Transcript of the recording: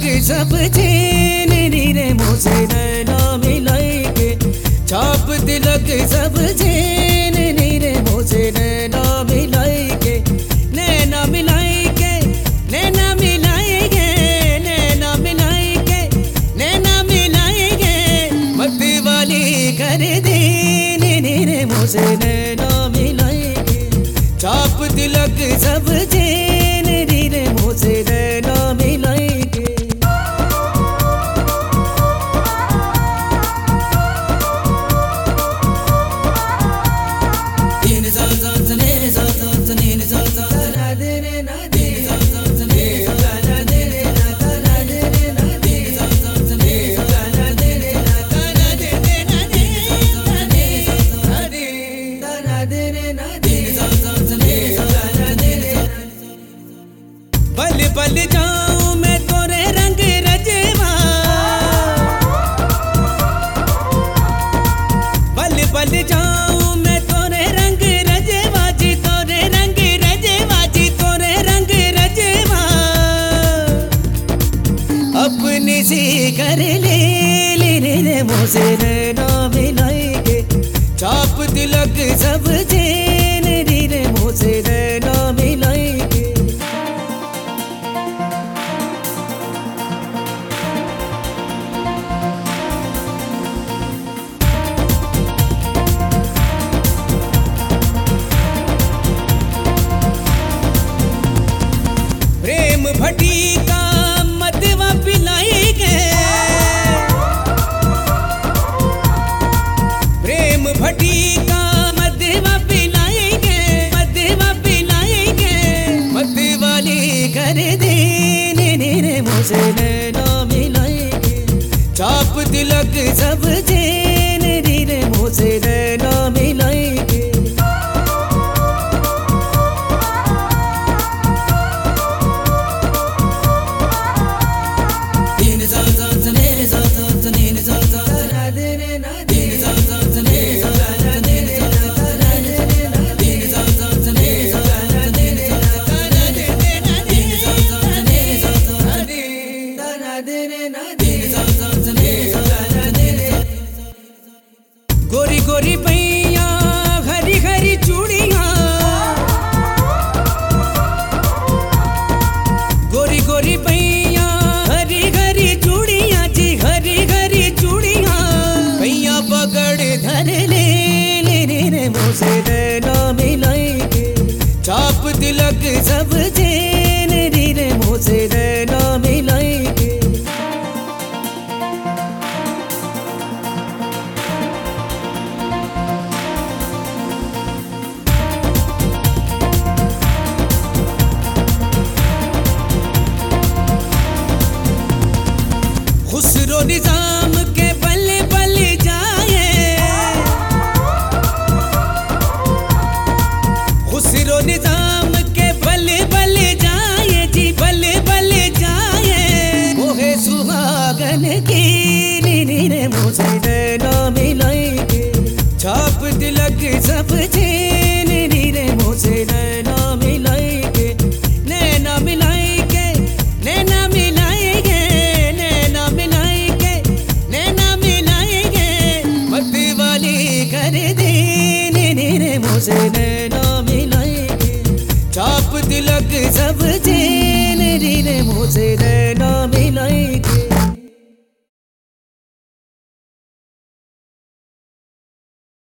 सब चेन रे मुझे नैना मिलाई के छाप तिलक सब चेन रे मुझे नैना मिलाई के, नैना मिलाई के, नैना मिलाई के, नैना मिलाई के, नैना मिलाई के मत वाली कर दे रे मुझे नैना मिलाई के छाप तिलक सब चेन रे मुझे नैना मिलाई कर ले ले ले ले मुझे नैना मिलाएँगे चाप तिलक सब रे रे मिलाएँगे प्रेम भटी का। मुझे नैना मिलाएँगे। चाप तिलक सब चेन गोरी पैया हरी हरी चूड़िया। गोरी गोरी पैया हरी हरी चूड़िया, जी हरी हरी चूड़िया। पैया पकड़ धर ले ले रे रे मुझे नैना मिलाएँगे। चाप तिलक सब खुसरो निज़ाम के बल बल जाए। खुसरो निज़ाम के बल बल जाए, जी बल बल जाए। मोहे सुहागन की मुझे मिलाएँगे। छाप तिलक सब चेन कर दे ने मुझे नैना मिलाएँगे चाप तिलक सब चेन।